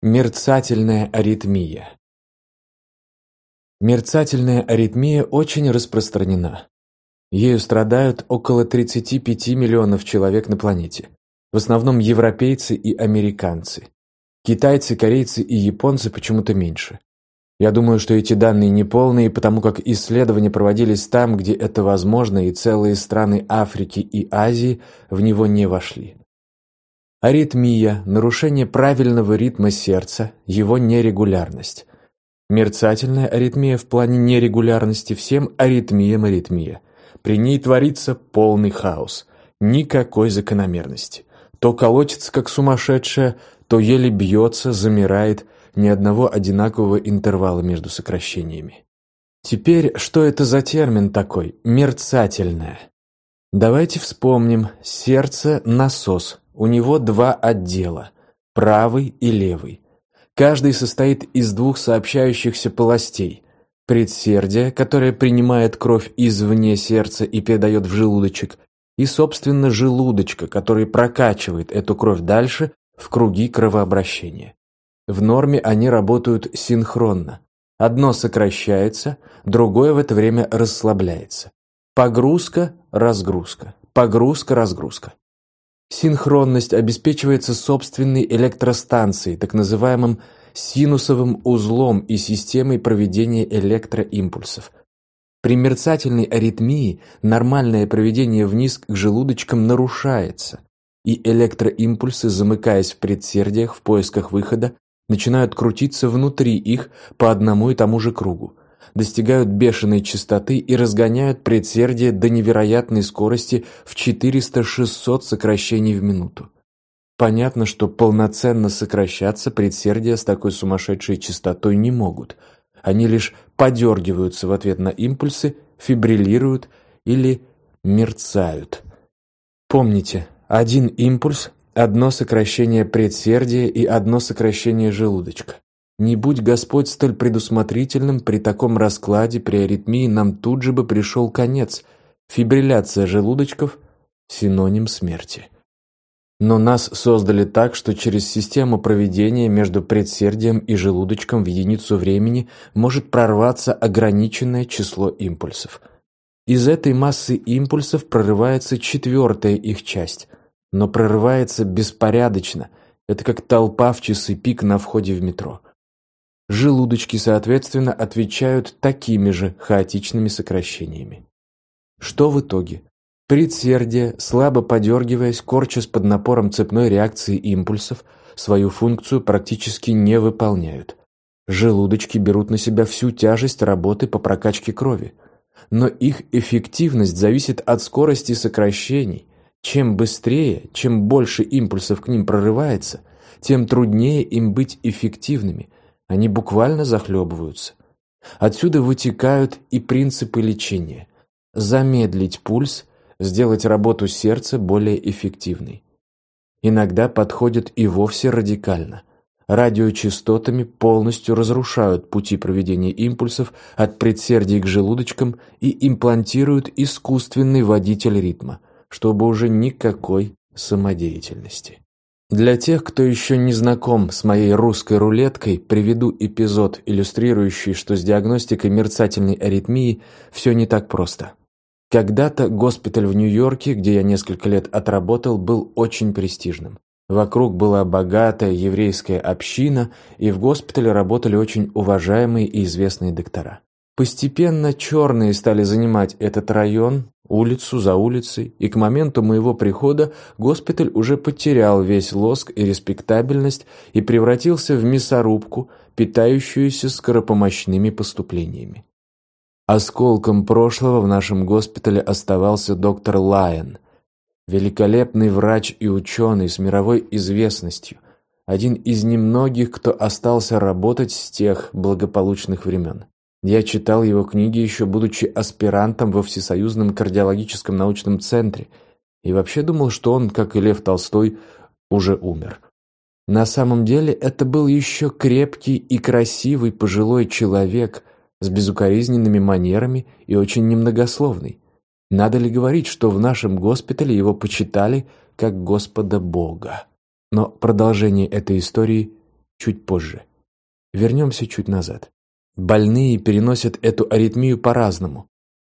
Мерцательная аритмия. Мерцательная аритмия очень распространена. Ею страдают около 35 миллионов человек на планете. В основном европейцы и американцы. Китайцы, корейцы и японцы почему-то меньше. Я думаю, что эти данные неполные, потому как исследования проводились там, где это возможно, и целые страны Африки и Азии в него не вошли. Аритмия – нарушение правильного ритма сердца, его нерегулярность. Мерцательная аритмия в плане нерегулярности всем аритмиям аритмия. При ней творится полный хаос, никакой закономерности. То колотится как сумасшедшая, то еле бьется, замирает, ни одного одинакового интервала между сокращениями. Теперь, что это за термин такой «мерцательное»? Давайте вспомним. Сердце – насос, у него два отдела – правый и левый. Каждый состоит из двух сообщающихся полостей – предсердия, которое принимает кровь извне сердца и передает в желудочек, и, собственно, желудочка, который прокачивает эту кровь дальше в круги кровообращения. В норме они работают синхронно. Одно сокращается, другое в это время расслабляется. Погрузка, разгрузка, погрузка, разгрузка. Синхронность обеспечивается собственной электростанцией, так называемым синусовым узлом и системой проведения электроимпульсов. При мерцательной аритмии нормальное проведение вниз к желудочкам нарушается, и электроимпульсы, замыкаясь в предсердиях в поисках выхода, начинают крутиться внутри их по одному и тому же кругу достигают бешеной частоты и разгоняют предсердие до невероятной скорости в 400-600 сокращений в минуту. Понятно, что полноценно сокращаться предсердия с такой сумасшедшей частотой не могут. Они лишь подергиваются в ответ на импульсы, фибриллируют или мерцают. Помните, один импульс – одно сокращение предсердия и одно сокращение желудочка. Не будь Господь столь предусмотрительным, при таком раскладе, при аритмии нам тут же бы пришел конец. Фибрилляция желудочков – синоним смерти. Но нас создали так, что через систему проведения между предсердием и желудочком в единицу времени может прорваться ограниченное число импульсов. Из этой массы импульсов прорывается четвертая их часть, но прорывается беспорядочно. Это как толпа в часы пик на входе в метро. Желудочки, соответственно, отвечают такими же хаотичными сокращениями. Что в итоге? Предсердия, слабо подергиваясь, корчась под напором цепной реакции импульсов, свою функцию практически не выполняют. Желудочки берут на себя всю тяжесть работы по прокачке крови. Но их эффективность зависит от скорости сокращений. Чем быстрее, чем больше импульсов к ним прорывается, тем труднее им быть эффективными – они буквально захлебываются. Отсюда вытекают и принципы лечения. Замедлить пульс, сделать работу сердца более эффективной. Иногда подходят и вовсе радикально. Радиочастотами полностью разрушают пути проведения импульсов от предсердий к желудочкам и имплантируют искусственный водитель ритма, чтобы уже никакой самодеятельности. Для тех, кто еще не знаком с моей русской рулеткой, приведу эпизод, иллюстрирующий, что с диагностикой мерцательной аритмии все не так просто. Когда-то госпиталь в Нью-Йорке, где я несколько лет отработал, был очень престижным. Вокруг была богатая еврейская община, и в госпитале работали очень уважаемые и известные доктора. Постепенно черные стали занимать этот район, улицу за улицей, и к моменту моего прихода госпиталь уже потерял весь лоск и респектабельность и превратился в мясорубку, питающуюся скоропомощными поступлениями. Осколком прошлого в нашем госпитале оставался доктор Лайен, великолепный врач и ученый с мировой известностью, один из немногих, кто остался работать с тех благополучных времен. Я читал его книги еще будучи аспирантом во Всесоюзном кардиологическом научном центре и вообще думал, что он, как и Лев Толстой, уже умер. На самом деле это был еще крепкий и красивый пожилой человек с безукоризненными манерами и очень немногословный. Надо ли говорить, что в нашем госпитале его почитали как Господа Бога? Но продолжение этой истории чуть позже. Вернемся чуть назад. Больные переносят эту аритмию по-разному.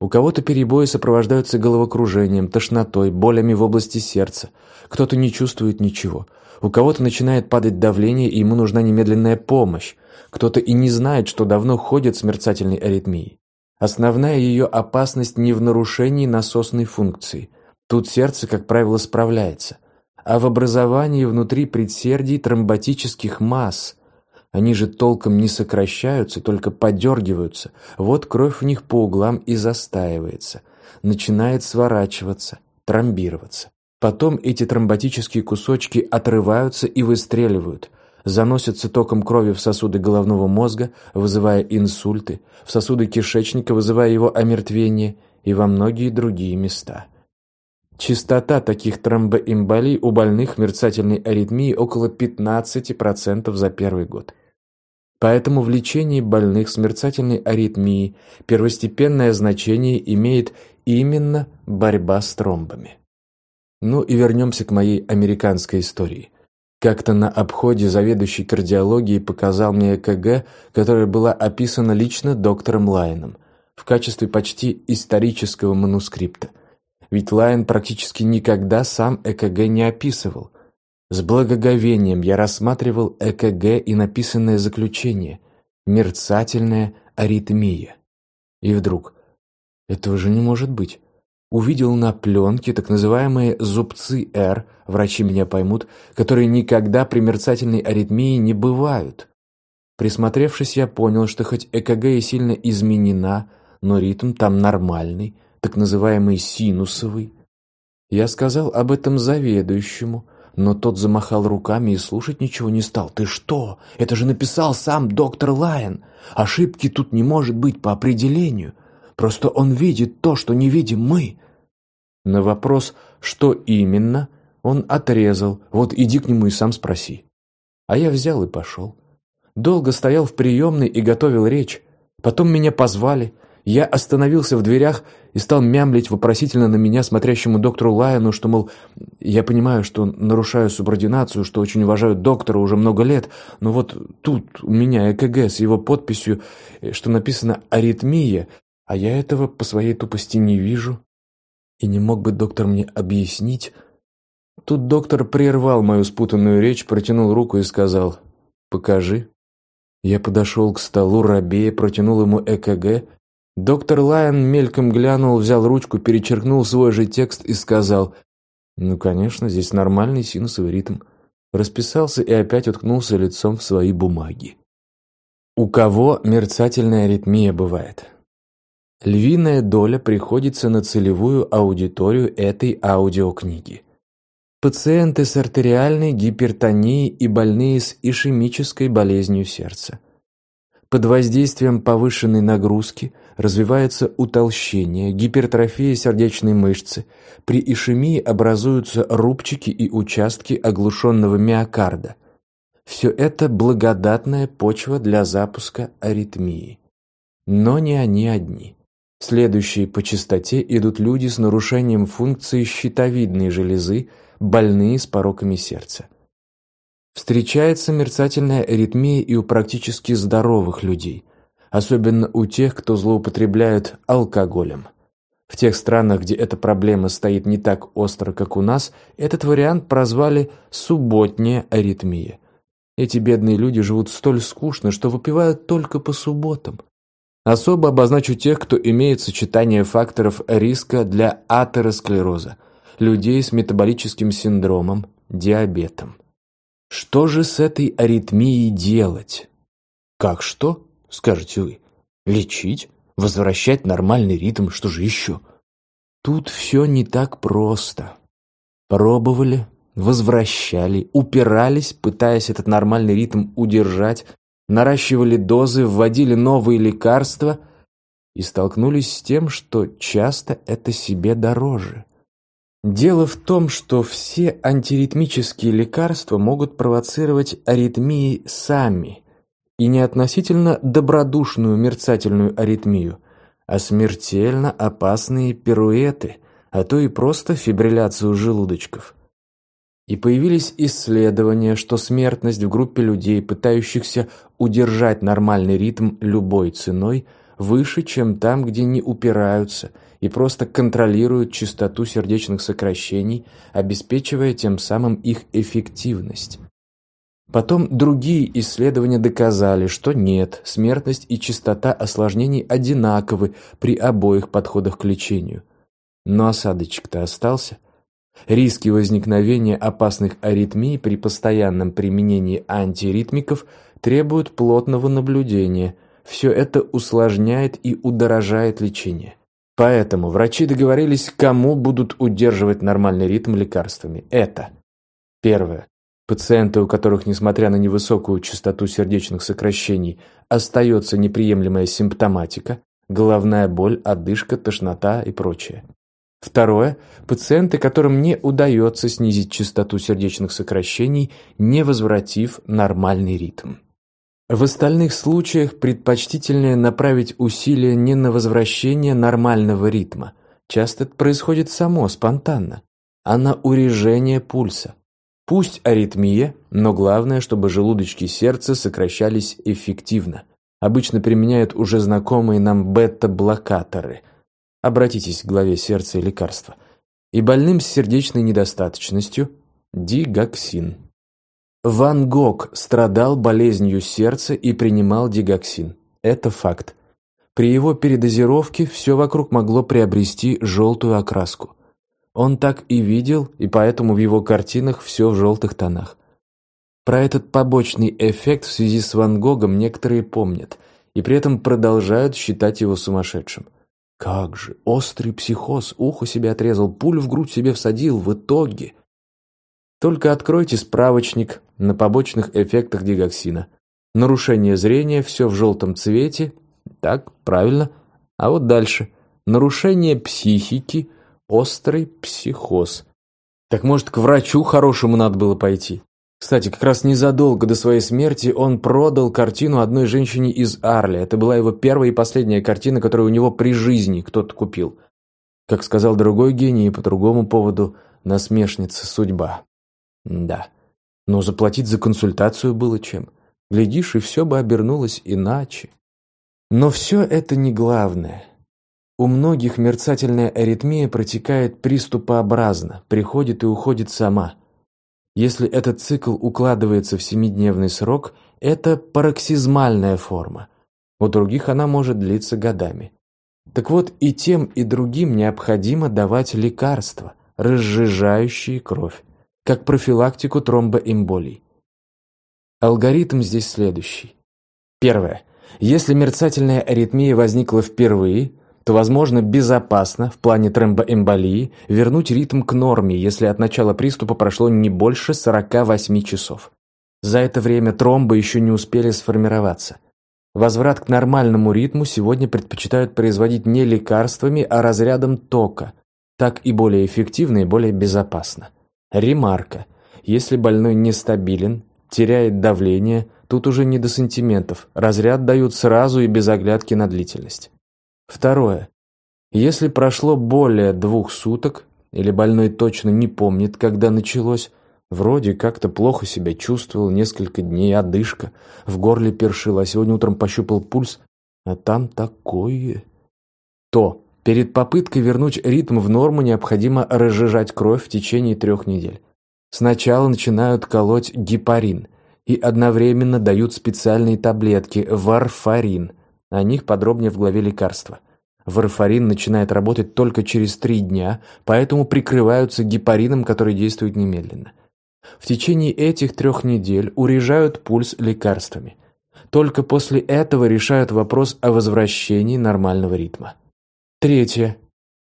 У кого-то перебои сопровождаются головокружением, тошнотой, болями в области сердца. Кто-то не чувствует ничего. У кого-то начинает падать давление, и ему нужна немедленная помощь. Кто-то и не знает, что давно ходит с мерцательной аритмией. Основная ее опасность не в нарушении насосной функции. Тут сердце, как правило, справляется. А в образовании внутри предсердий тромботических масс, они же толком не сокращаются, только подергиваются. Вот кровь в них по углам и застаивается. Начинает сворачиваться, тромбироваться. Потом эти тромботические кусочки отрываются и выстреливают. Заносятся током крови в сосуды головного мозга, вызывая инсульты, в сосуды кишечника, вызывая его омертвение и во многие другие места. Частота таких тромбоэмболий у больных мерцательной аритмией около 15% за первый год. Поэтому в лечении больных с аритмией первостепенное значение имеет именно борьба с тромбами. Ну и вернемся к моей американской истории. Как-то на обходе заведующий кардиологией показал мне ЭКГ, которая была описана лично доктором Лайном в качестве почти исторического манускрипта. Ведь Лайн практически никогда сам ЭКГ не описывал. С благоговением я рассматривал ЭКГ и написанное заключение «мерцательная аритмия». И вдруг, этого же не может быть. Увидел на пленке так называемые зубцы «Р», врачи меня поймут, которые никогда при мерцательной аритмии не бывают. Присмотревшись, я понял, что хоть ЭКГ и сильно изменена, но ритм там нормальный – так называемый синусовый. Я сказал об этом заведующему, но тот замахал руками и слушать ничего не стал. «Ты что? Это же написал сам доктор Лайон. Ошибки тут не может быть по определению. Просто он видит то, что не видим мы». На вопрос «что именно?» он отрезал. «Вот иди к нему и сам спроси». А я взял и пошел. Долго стоял в приемной и готовил речь. Потом меня позвали – я остановился в дверях и стал мямлить вопросительно на меня смотрящему доктору Лайону, что, мол, я понимаю, что нарушаю субординацию, что очень уважаю доктора уже много лет, но вот тут у меня ЭКГ с его подписью, что написано «аритмия», а я этого по своей тупости не вижу. И не мог бы доктор мне объяснить? Тут доктор прервал мою спутанную речь, протянул руку и сказал «Покажи». Я подошел к столу, рабея, протянул ему ЭКГ, Доктор Лайон мельком глянул, взял ручку, перечеркнул свой же текст и сказал «Ну, конечно, здесь нормальный синусовый ритм». Расписался и опять уткнулся лицом в свои бумаги. У кого мерцательная аритмия бывает? Львиная доля приходится на целевую аудиторию этой аудиокниги. Пациенты с артериальной гипертонией и больные с ишемической болезнью сердца. Под воздействием повышенной нагрузки развивается утолщение, гипертрофия сердечной мышцы. При ишемии образуются рубчики и участки оглушенного миокарда. Все это благодатная почва для запуска аритмии. Но не они одни. Следующие по частоте идут люди с нарушением функции щитовидной железы, больные с пороками сердца. Встречается мерцательная аритмия и у практически здоровых людей, особенно у тех, кто злоупотребляет алкоголем. В тех странах, где эта проблема стоит не так остро, как у нас, этот вариант прозвали «субботняя аритмия». Эти бедные люди живут столь скучно, что выпивают только по субботам. Особо обозначу тех, кто имеет сочетание факторов риска для атеросклероза, людей с метаболическим синдромом, диабетом. Что же с этой аритмией делать? Как что, скажете вы? Лечить? Возвращать нормальный ритм? Что же еще? Тут все не так просто. Пробовали, возвращали, упирались, пытаясь этот нормальный ритм удержать, наращивали дозы, вводили новые лекарства и столкнулись с тем, что часто это себе дороже. Дело в том, что все антиритмические лекарства могут провоцировать аритмии сами, и не относительно добродушную мерцательную аритмию, а смертельно опасные пируэты, а то и просто фибрилляцию желудочков. И появились исследования, что смертность в группе людей, пытающихся удержать нормальный ритм любой ценой, выше, чем там, где не упираются и просто контролируют частоту сердечных сокращений, обеспечивая тем самым их эффективность. Потом другие исследования доказали, что нет, смертность и частота осложнений одинаковы при обоих подходах к лечению. Но осадочек-то остался. Риски возникновения опасных аритмий при постоянном применении антиритмиков требуют плотного наблюдения. Все это усложняет и удорожает лечение. Поэтому врачи договорились, кому будут удерживать нормальный ритм лекарствами. Это. Первое. Пациенты, у которых, несмотря на невысокую частоту сердечных сокращений, остается неприемлемая симптоматика, головная боль, одышка, тошнота и прочее. Второе. Пациенты, которым не удается снизить частоту сердечных сокращений, не возвратив нормальный ритм. В остальных случаях предпочтительнее направить усилия не на возвращение нормального ритма, часто это происходит само, спонтанно, а на урежение пульса. Пусть аритмия, но главное, чтобы желудочки сердца сокращались эффективно. Обычно применяют уже знакомые нам бета-блокаторы. Обратитесь к главе сердца и лекарства. И больным с сердечной недостаточностью – дигоксин. Ван Гог страдал болезнью сердца и принимал дигоксин. Это факт. При его передозировке все вокруг могло приобрести желтую окраску. Он так и видел, и поэтому в его картинах все в желтых тонах. Про этот побочный эффект в связи с Ван Гогом некоторые помнят, и при этом продолжают считать его сумасшедшим. Как же, острый психоз, ухо себе отрезал, пулю в грудь себе всадил, в итоге. Только откройте справочник на побочных эффектах дигоксина. Нарушение зрения, все в желтом цвете, так, правильно. А вот дальше. Нарушение психики – Острый психоз. Так может, к врачу хорошему надо было пойти? Кстати, как раз незадолго до своей смерти он продал картину одной женщине из Арли. Это была его первая и последняя картина, которую у него при жизни кто-то купил. Как сказал другой гений, по другому поводу насмешница судьба. Да. Но заплатить за консультацию было чем. Глядишь, и все бы обернулось иначе. Но все это не главное. У многих мерцательная аритмия протекает приступообразно, приходит и уходит сама. Если этот цикл укладывается в семидневный срок, это пароксизмальная форма. У других она может длиться годами. Так вот, и тем, и другим необходимо давать лекарства, разжижающие кровь, как профилактику тромбоэмболий. Алгоритм здесь следующий. Первое. Если мерцательная аритмия возникла впервые, то, возможно, безопасно в плане тромбоэмболии вернуть ритм к норме, если от начала приступа прошло не больше 48 часов. За это время тромбы еще не успели сформироваться. Возврат к нормальному ритму сегодня предпочитают производить не лекарствами, а разрядом тока. Так и более эффективно и более безопасно. Ремарка. Если больной нестабилен, теряет давление, тут уже не до сантиментов. Разряд дают сразу и без оглядки на длительность. Второе. Если прошло более двух суток, или больной точно не помнит, когда началось, вроде как-то плохо себя чувствовал, несколько дней одышка, в горле першило, а сегодня утром пощупал пульс, а там такое... То перед попыткой вернуть ритм в норму необходимо разжижать кровь в течение трех недель. Сначала начинают колоть гепарин и одновременно дают специальные таблетки варфарин – о них подробнее в главе лекарства. Варфарин начинает работать только через три дня, поэтому прикрываются гепарином, который действует немедленно. В течение этих трех недель урежают пульс лекарствами. Только после этого решают вопрос о возвращении нормального ритма. Третье.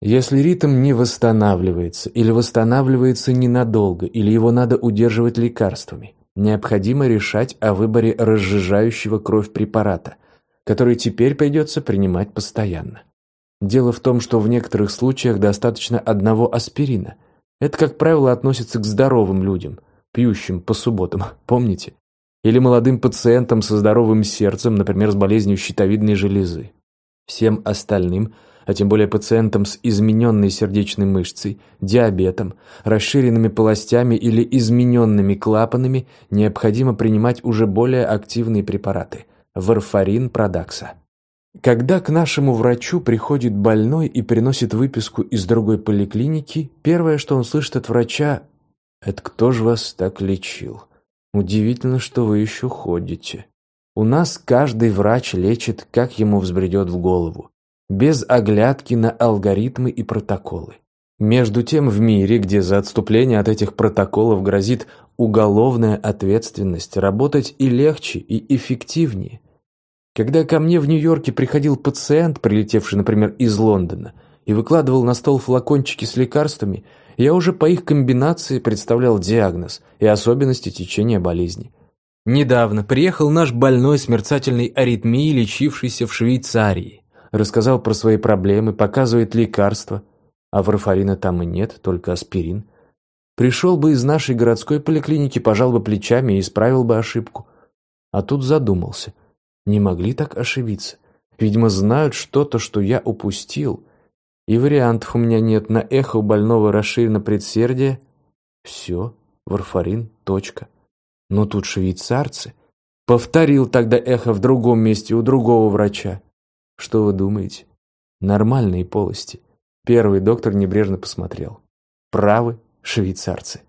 Если ритм не восстанавливается или восстанавливается ненадолго, или его надо удерживать лекарствами, необходимо решать о выборе разжижающего кровь препарата, который теперь придется принимать постоянно. Дело в том, что в некоторых случаях достаточно одного аспирина. Это, как правило, относится к здоровым людям, пьющим по субботам, помните? Или молодым пациентам со здоровым сердцем, например, с болезнью щитовидной железы. Всем остальным а тем более пациентам с измененной сердечной мышцей, диабетом, расширенными полостями или измененными клапанами, необходимо принимать уже более активные препараты – варфарин продакса. Когда к нашему врачу приходит больной и приносит выписку из другой поликлиники, первое, что он слышит от врача – «Это кто же вас так лечил? Удивительно, что вы еще ходите». У нас каждый врач лечит, как ему взбредет в голову, без оглядки на алгоритмы и протоколы. Между тем, в мире, где за отступление от этих протоколов грозит уголовная ответственность, работать и легче, и эффективнее. Когда ко мне в Нью-Йорке приходил пациент, прилетевший, например, из Лондона, и выкладывал на стол флакончики с лекарствами, я уже по их комбинации представлял диагноз и особенности течения болезни. Недавно приехал наш больной с мерцательной аритмией, лечившийся в Швейцарии. Рассказал про свои проблемы, показывает лекарства. А варфарина там и нет, только аспирин. Пришел бы из нашей городской поликлиники, пожал бы плечами и исправил бы ошибку. А тут задумался. Не могли так ошибиться. Видимо, знают что-то, что я упустил. И вариантов у меня нет. На эхо больного расширено предсердие. Все, варфарин, точка. Но тут швейцарцы. Повторил тогда эхо в другом месте у другого врача. Что вы думаете? Нормальные полости. Первый доктор небрежно посмотрел. Правы швейцарцы.